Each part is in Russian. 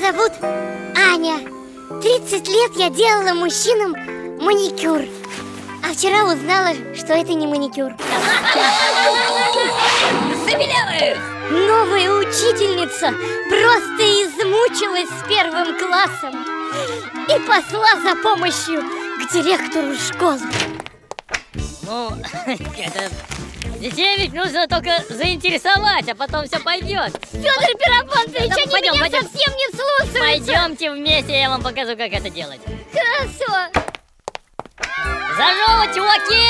Зовут Аня. 30 лет я делала мужчинам маникюр. А вчера узнала, что это не маникюр. Новая учительница просто измучилась с первым классом и посла за помощью к директору школы. Ну, это Детей ведь нужно только заинтересовать, а потом все пойдет Федор Пиропонтович, Да, они пойдем, меня пойдем. совсем не слушаются Пойдемте вместе, я вам покажу, как это делать Хорошо Здорово, чуваки!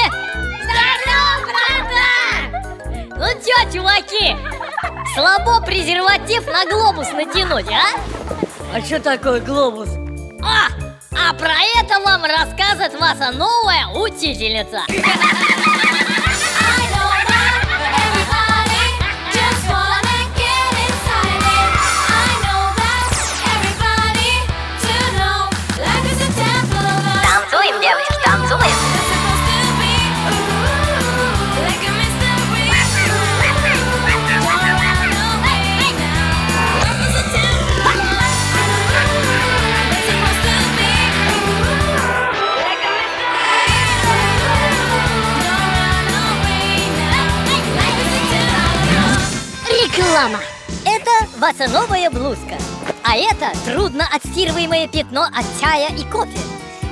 Здорово, братан! Ну чё, чуваки? Слабо презерватив на глобус натянуть, а? А что такое глобус? А, а про это вам расскажет ваша новая учительница Реклама. Это ваша новая блузка. А это трудно отстирываемое пятно от чая и кофе.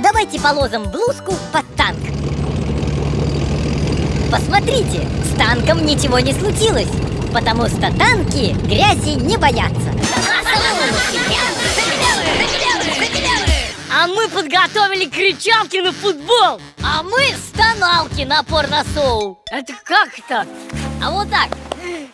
Давайте положим блузку под танк. Посмотрите, с танком ничего не случилось Потому что танки грязи не боятся. А мы подготовили кричалки на футбол. А мы стоналки на порносоу Это как так? А вот так